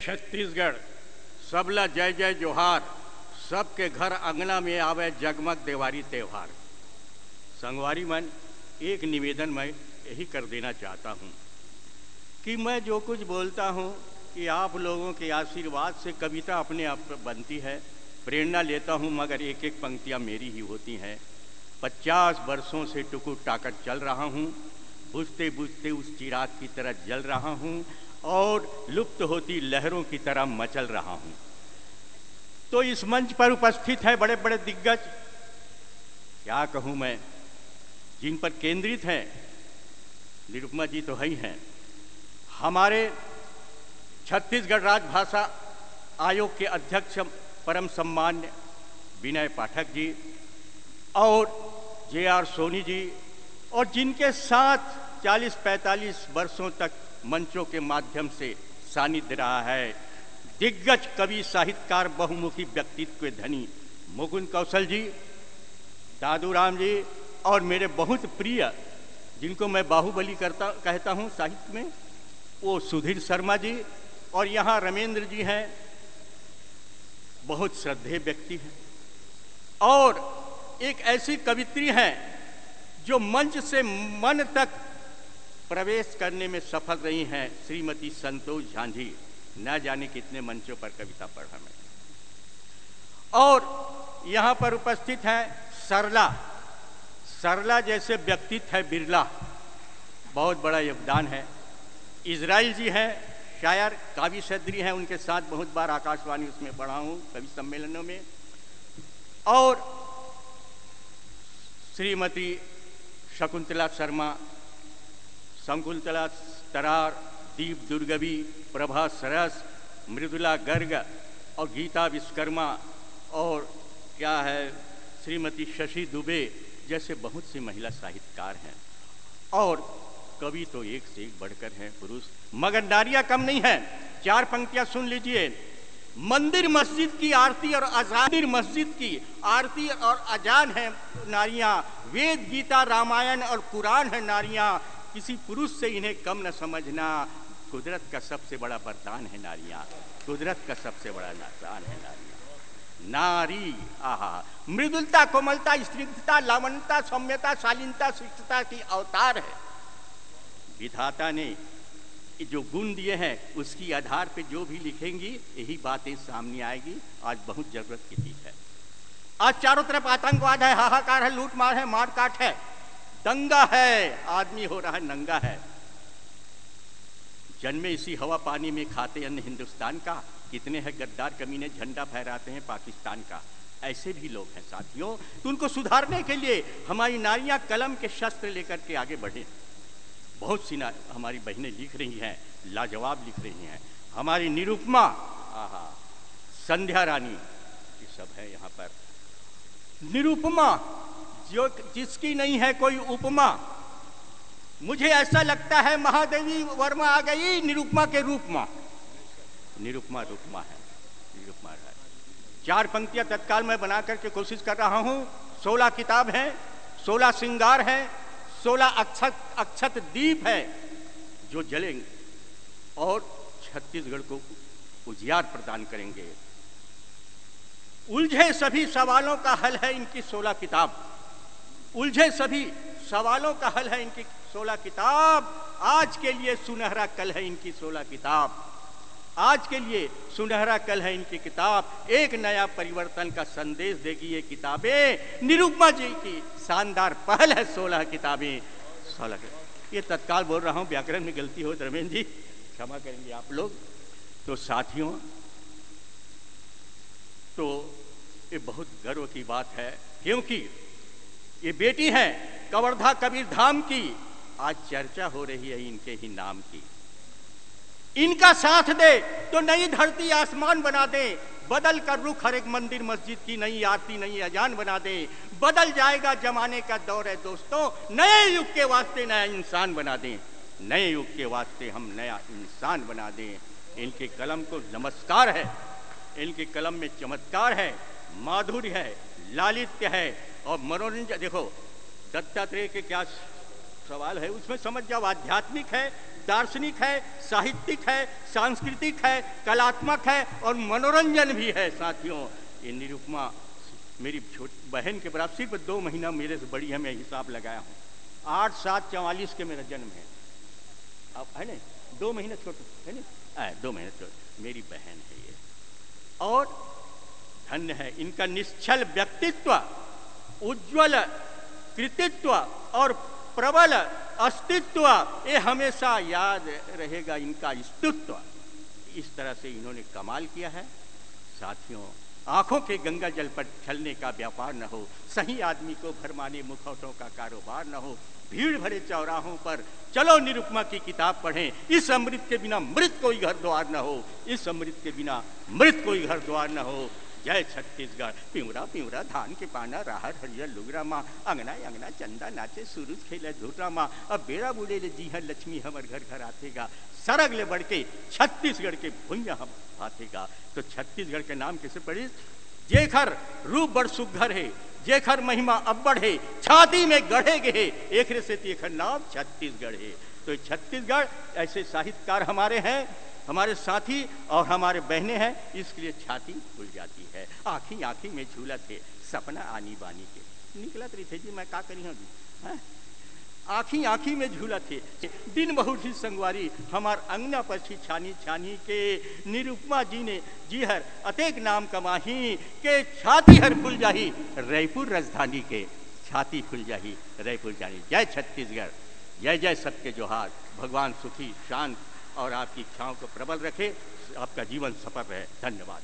छत्तीसगढ़, सबला जय जय जोहार। सबके घर अंगना में आवे जगमग देवारी त्यौहार। संगवारी मन, एक निवेदन मैं यही कर देना चाहता हूँ कि मैं जो कुछ बोलता हूँ कि आप लोगों के आशीर्वाद से कविता अपने आप बनती है, प्रेरणा लेता हूँ, मगर एक एक पंक्तियाँ मेरी ही होती हैं। पचास वर्षों से टुकुर टाकर चल रहा हूँ बुझते बुझते उस चिराग की तरह जल रहा हूँ और लुप्त होती लहरों की तरह मचल रहा हूँ। तो इस मंच पर उपस्थित है बड़े बड़े दिग्गज। क्या कहूँ मैं? जिन पर केंद्रित हैं, निरुपमा जी तो है ही हैं। हमारे छत्तीसगढ़ राजभाषा आयोग के अध्यक्ष परम सम्मान्य विनय पाठक जी और जे आर सोनी जी और जिनके साथ 40-45 वर्षों तक मंचों के माध्यम से सानिध्य रहा है। दिग्गज कवि, साहित्यकार, बहुमुखी व्यक्तित्व के धनी मुकुंद कौशल जी, दादू राम जी और मेरे बहुत प्रिय, जिनको मैं बाहुबली करता, कहता हूँ साहित्य में, वो सुधीर शर्मा जी और यहाँ रमेंद्र जी हैं। बहुत श्रद्धेय व्यक्ति हैं। और एक ऐसी कवित्री हैं जो मंच से मन तक प्रवेश करने में सफल रही हैं श्रीमती संतोष झांझी। न जाने कितने मंचों पर कविता पढ़ा मैं और यहाँ पर उपस्थित है सरला। सरला जैसे व्यक्तित्व है बिरला। बहुत बड़ा योगदान है। इज़राइल जी हैं, शायर काव्य सदरी हैं, उनके साथ बहुत बार आकाशवाणी उसमें पढ़ा हूँ, कवि सम्मेलनों में। और श्रीमती शकुंतला शर्मा शकुंतला तरार, दीप दुर्गवी प्रभा सरस, मृदुला गर्ग और गीता विश्वकर्मा और क्या है, श्रीमती शशि दुबे जैसे बहुत सी महिला साहित्यकार हैं। और कवि तो एक से एक बढ़कर हैं, पुरुष। मगर नारियाँ कम नहीं है। चार पंक्तियाँ सुन लीजिए। मंदिर मस्जिद की आरती और अजान। मस्जिद की आरती और अजान है, नारियाँ। वेद, गीता, रामायण और कुरान है, नारियाँ। किसी पुरुष से इन्हें कम न समझना कुदरत का सबसे बड़ा वरदान है नारियाँ। कुदरत का सबसे बड़ा वरदान है नारियाँ। नारी, आहा, मृदुलता, कोमलता, स्निग्धता लावणता सौम्यता, शालीनता, शिष्टता की अवतार है। विधाता ने जो गुण दिए हैं, उसकी आधार पे जो भी लिखेंगी, यही बातें सामने आएगी। आज बहुत ज़रूरत की चीज़ है आज चारों तरफ़ आतंकवाद है, हाहाकार है लूट मार है मार काट है। दंगा है, आदमी हो रहा है, नंगा है। जन्मे इसी हवा पानी में खाते अन्न हिंदुस्तान का, कितने हैं गद्दार कमीने झंडा फहराते हैं पाकिस्तान का। ऐसे भी लोग हैं साथियों तो उनको सुधारने के लिए हमारी नारियाँ कलम के शस्त्र लेकर के आगे बढ़े। बहुत सी हमारी बहनें लिख रही हैं, लाजवाब लिख रही हैं। हमारी निरुपमा, आहा, संध्या रानी, ये सब है यहाँ पर। निरुपमा जो जिसकी नहीं है कोई उपमा। मुझे ऐसा लगता है महादेवी वर्मा आ गई निरुपमा के रूप में। निरुपमा, रूपमा है। निरुपमा है चार पंक्तियाँ तत्काल मैं बना करके कोशिश कर रहा हूँ। सोलह किताब है, सोलह श्रृंगार है, सोलह अक्षत अक्षत दीप है जो जलेंगे और छत्तीसगढ़ को उजियार प्रदान करेंगे। उलझे सभी सवालों का हल है इनकी सोलह किताब। उलझे सभी सवालों का हल है इनकी सोलह किताब। आज के लिए सुनहरा कल है इनकी सोलह किताब। आज के लिए सुनहरा कल है इनकी किताब। एक नया परिवर्तन का संदेश देगी ये किताबें। निरुपमा जी की शानदार पहल है सोलह किताबें। सोलह ये तत्काल बोल रहा हूँ, व्याकरण में गलती हो, धर्मेंद्र जी। क्षमा करेंगे आप लोग। तो साथियों तो ये बहुत गर्व की बात है, क्योंकि ये बेटी है, कवर्धा कबीर धाम की। आज चर्चा हो रही है इनके ही नाम की। इनका साथ दे तो नई धरती आसमान बना दे। बदल कर रुख हर एक मंदिर, मस्जिद की नई आरती, नई अजान बना दे। बदल जाएगा जमाने का दौर है दोस्तों। नए युग के वास्ते नया इंसान बना दें। नए युग के वास्ते हम नया इंसान बना दें। इनके कलम को नमस्कार है। इनके कलम में चमत्कार है। माधुर्य है। लालित्य है। और मनोरंजन, देखो, दत्तात्रेय के क्या सवाल है, उसमें समझ जाओ, आध्यात्मिक है, दार्शनिक है, साहित्यिक है, सांस्कृतिक है, कलात्मक है, और मनोरंजन भी है, साथियों। ये निरुपमा, मेरी छोट बहन के बराबर सिर्फ़ दो महीना मेरे से बड़ी है, मैं हिसाब लगाया हूँ। आठ, सात, चवालीस के मेरा जन्म है। अब, है ना दो महीने छोटे, है ना दो महीने छोटे। मेरी बहन है ये। और धन्य है, इनका निश्चल व्यक्तित्व उज्जवल, कृतित्व और प्रबल अस्तित्व, ये हमेशा याद रहेगा इनका अस्तित्व इस तरह से इन्होंने कमाल किया है। साथियों, आँखों के गंगा जल पर छलने का व्यापार न हो, सही आदमी को भरमाने मुखौटों का कारोबार न हो, भीड़ भरे चौराहों पर चलो निरुपमा की किताब पढ़ें, इस अमृत के बिना मृत कोई घर द्वार न हो, इस अमृत के बिना मृत कोई घर द्वार न हो। जय छत्तीसगढ़। पिंवरा पिंवरा धान के पाना, राहर, हरियर लुगरा माँ, अंगना अंगना, चंदा नाचे, सूरज खेले धूरा माँ। अब बेड़ा बूढ़े ले जी है लक्ष्मी हमर घर घर आतेगा। सरग ले बढ़ के छत्तीसगढ़ के भुइया हम आतेगा। तो छत्तीसगढ़ के नाम कैसे पढ़ी? जेखर रूप बड़ सुघर है, जेखर महिमा अब्बड़ है, छाती में गढ़े गए एक नाम छत्तीसगढ़ है। तो छत्तीसगढ़ ऐसे साहित्यकार हमारे हैं हमारे साथी और हमारे बहनें हैं इसके लिए छाती खुल जाती है। आखी आखी में झूला थे, सपना आनी बानी के। निकलत रही थे जी, मैं का करी हूँ आखी आखी में झूला थे। दिन बहुत ही संगवारी, हमार अंगना पर छी छानी छानी के। निरुपमा जी ने, जी हर, अतेक नाम कमाही के छाती हर खुल जाही, रायपुर राजधानी के छाती खुल जाही, रायपुर जानी। जय छत्तीसगढ़, जय जय सत्य जोहार। भगवान सुखी, शांत और आपकी इच्छाओं को प्रबल रखे। आपका जीवन सफल रहे। धन्यवाद।